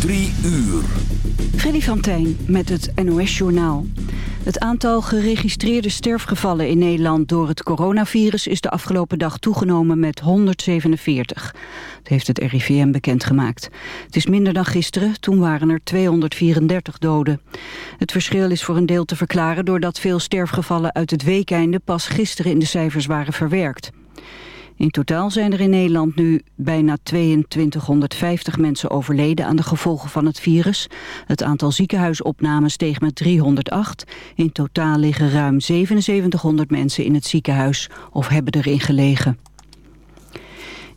Drie uur. Freddy van Tijn met het NOS-journaal. Het aantal geregistreerde sterfgevallen in Nederland door het coronavirus is de afgelopen dag toegenomen met 147. Dat heeft het RIVM bekendgemaakt. Het is minder dan gisteren, toen waren er 234 doden. Het verschil is voor een deel te verklaren doordat veel sterfgevallen uit het weekeinde pas gisteren in de cijfers waren verwerkt. In totaal zijn er in Nederland nu bijna 2250 mensen overleden aan de gevolgen van het virus. Het aantal ziekenhuisopnames steeg met 308. In totaal liggen ruim 7700 mensen in het ziekenhuis of hebben erin gelegen.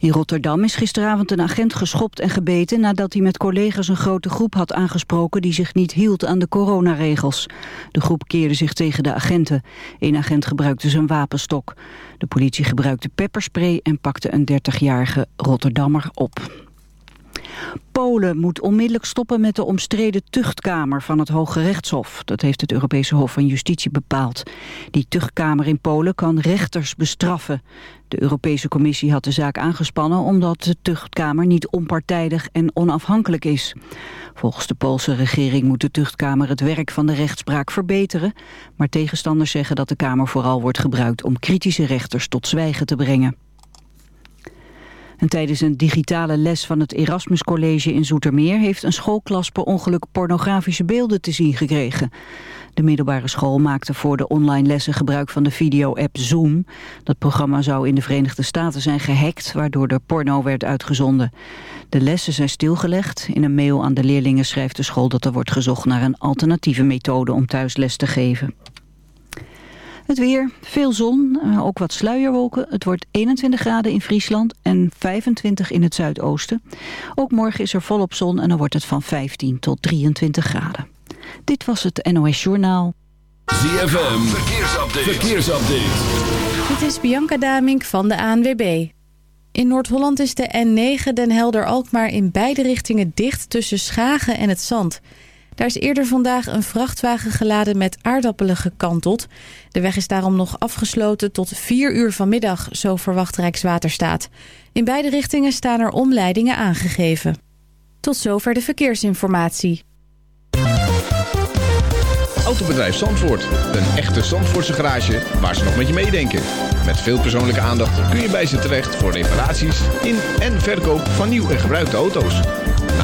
In Rotterdam is gisteravond een agent geschopt en gebeten... nadat hij met collega's een grote groep had aangesproken... die zich niet hield aan de coronaregels. De groep keerde zich tegen de agenten. Een agent gebruikte zijn wapenstok. De politie gebruikte pepperspray en pakte een 30-jarige Rotterdammer op. Polen moet onmiddellijk stoppen met de omstreden tuchtkamer van het Hoge Rechtshof. Dat heeft het Europese Hof van Justitie bepaald. Die tuchtkamer in Polen kan rechters bestraffen. De Europese Commissie had de zaak aangespannen omdat de tuchtkamer niet onpartijdig en onafhankelijk is. Volgens de Poolse regering moet de tuchtkamer het werk van de rechtspraak verbeteren. Maar tegenstanders zeggen dat de kamer vooral wordt gebruikt om kritische rechters tot zwijgen te brengen. En tijdens een digitale les van het Erasmus College in Zoetermeer... heeft een schoolklas per ongeluk pornografische beelden te zien gekregen. De middelbare school maakte voor de online lessen gebruik van de video-app Zoom. Dat programma zou in de Verenigde Staten zijn gehackt... waardoor er porno werd uitgezonden. De lessen zijn stilgelegd. In een mail aan de leerlingen schrijft de school dat er wordt gezocht... naar een alternatieve methode om thuis les te geven. Het weer, veel zon, eh, ook wat sluierwolken. Het wordt 21 graden in Friesland en 25 in het zuidoosten. Ook morgen is er volop zon en dan wordt het van 15 tot 23 graden. Dit was het NOS Journaal. ZFM, verkeersupdate. verkeersupdate. Dit is Bianca Damink van de ANWB. In Noord-Holland is de N9 Den Helder-Alkmaar in beide richtingen dicht tussen Schagen en het Zand... Daar is eerder vandaag een vrachtwagen geladen met aardappelen gekanteld. De weg is daarom nog afgesloten tot 4 uur vanmiddag, zo verwacht Rijkswaterstaat. In beide richtingen staan er omleidingen aangegeven. Tot zover de verkeersinformatie. Autobedrijf Zandvoort. Een echte Zandvoortse garage waar ze nog met je meedenken. Met veel persoonlijke aandacht kun je bij ze terecht voor reparaties in en verkoop van nieuw en gebruikte auto's.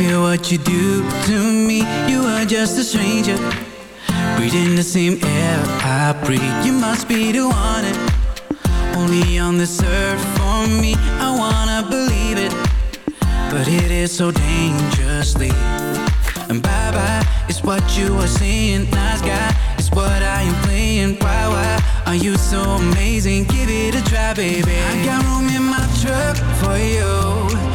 Feel what you do to me. You are just a stranger. Breathing the same air I breathe. You must be the one. Only on this earth for me. I wanna believe it. But it is so dangerously. And bye bye is what you are saying. Nice guy is what I am playing. Why, why are you so amazing? Give it a try, baby. I got room in my truck for you.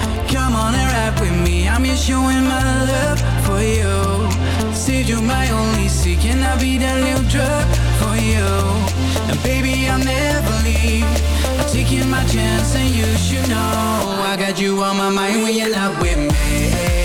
Come on and ride with me. I'm just showing my love for you. Said you're my only seek, and I be the new drug for you. And baby, I'll never leave. I'm taking my chance, and you should know I got you on my mind when you're not with me.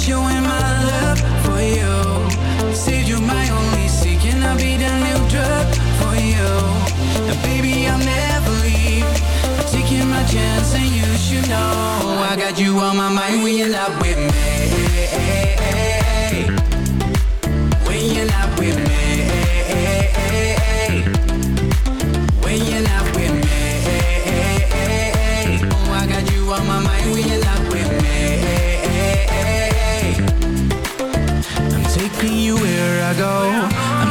Showing my love for you. You my only and I'll be for you. Baby, I'll never leave. Taking my chance, and you should know I got you on my mind when you're not with me.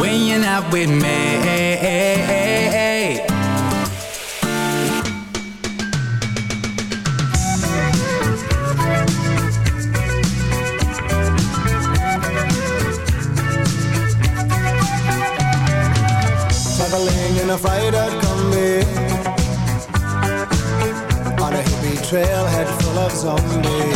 When you're not with me. Traveling in a freighter combi On a hippie trailhead full of zombies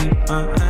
keep my hand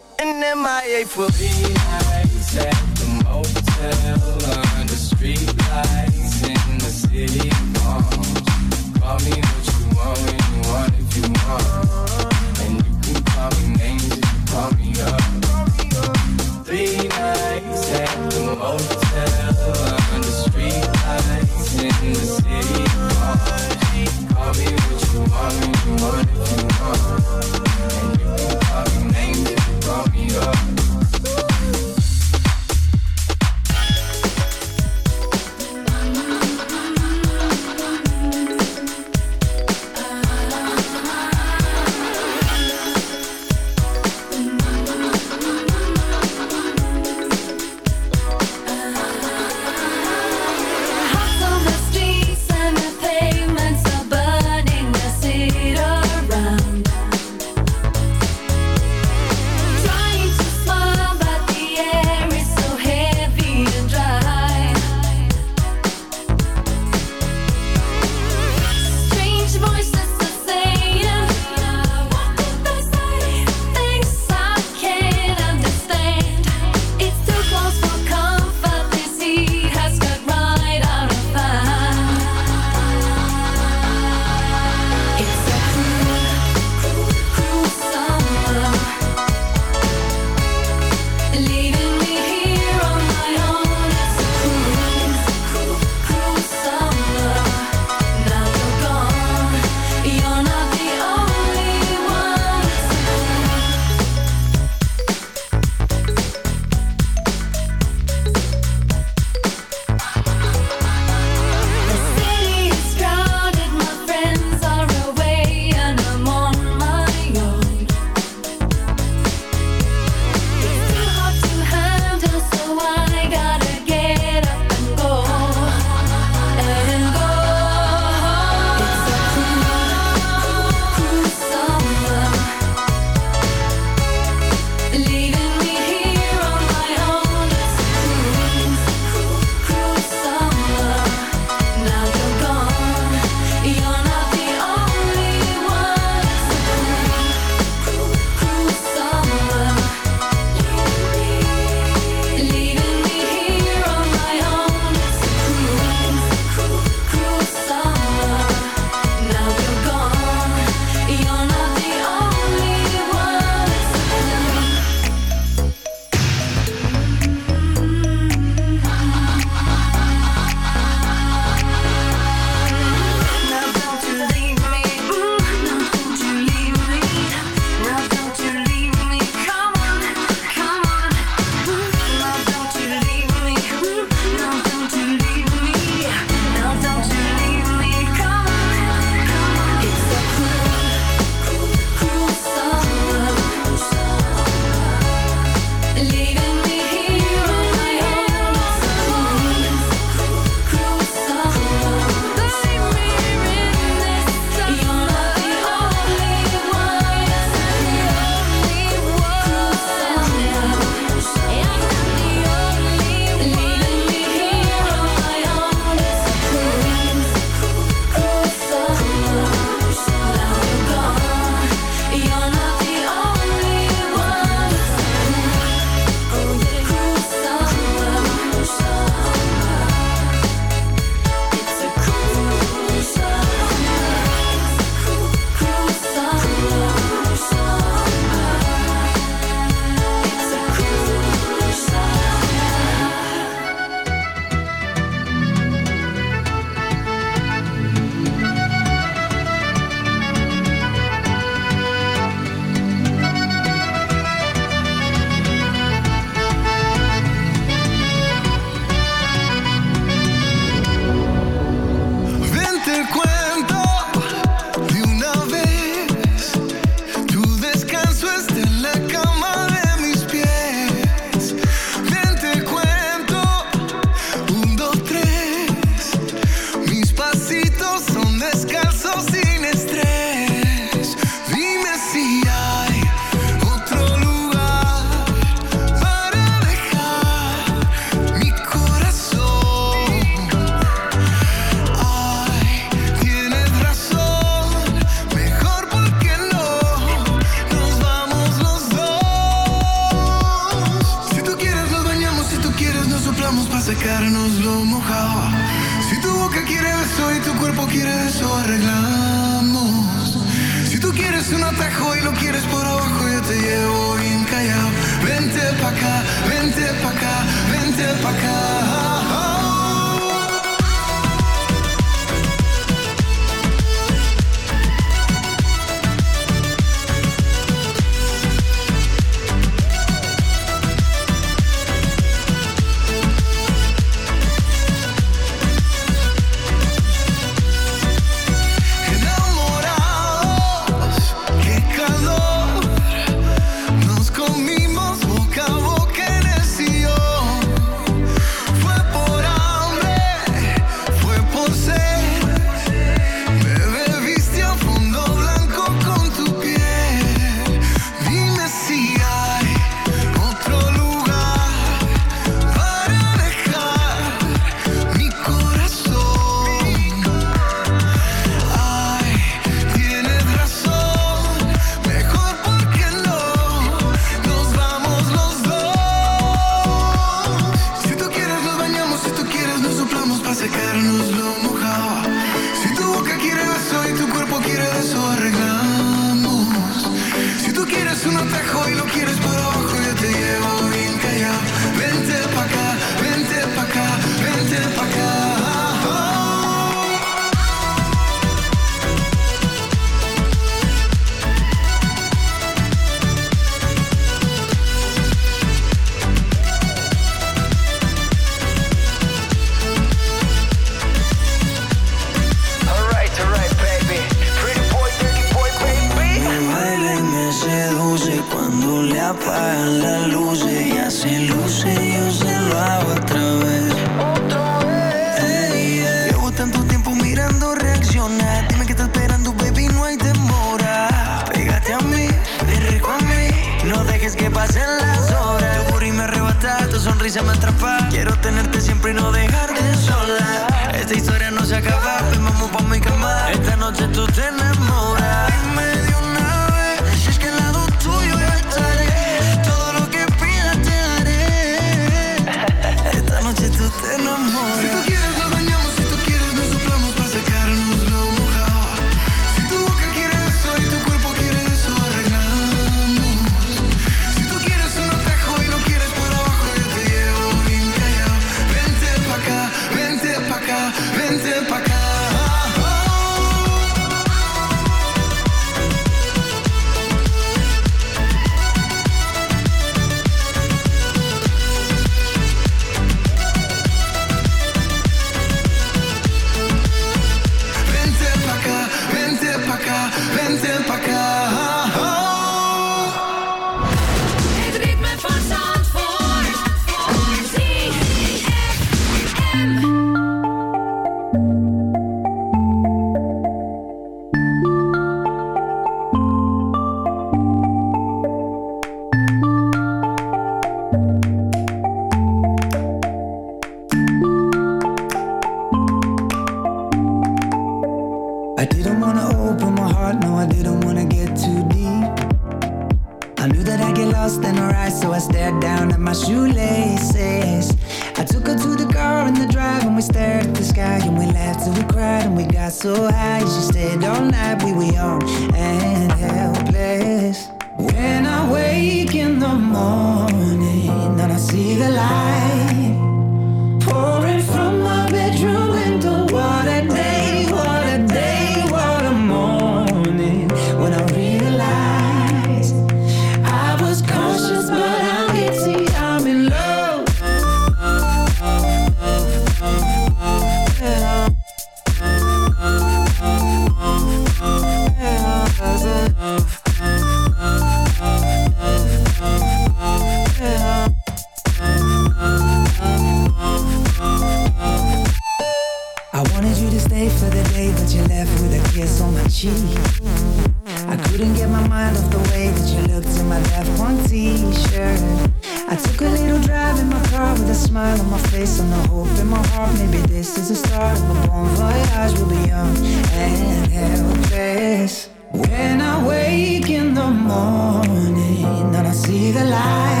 life.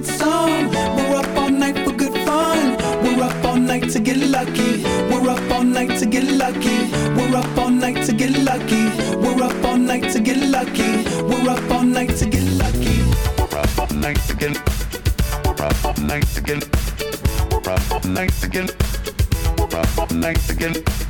it's on. We're up all night for good fun. We're up all night to get lucky. We're up all night to get lucky. We're up all night to get lucky. We're up all night to get lucky. We're up all night to get lucky. We're up all night to get. We're up all night to get. We're up all night to get. We're up all night to get.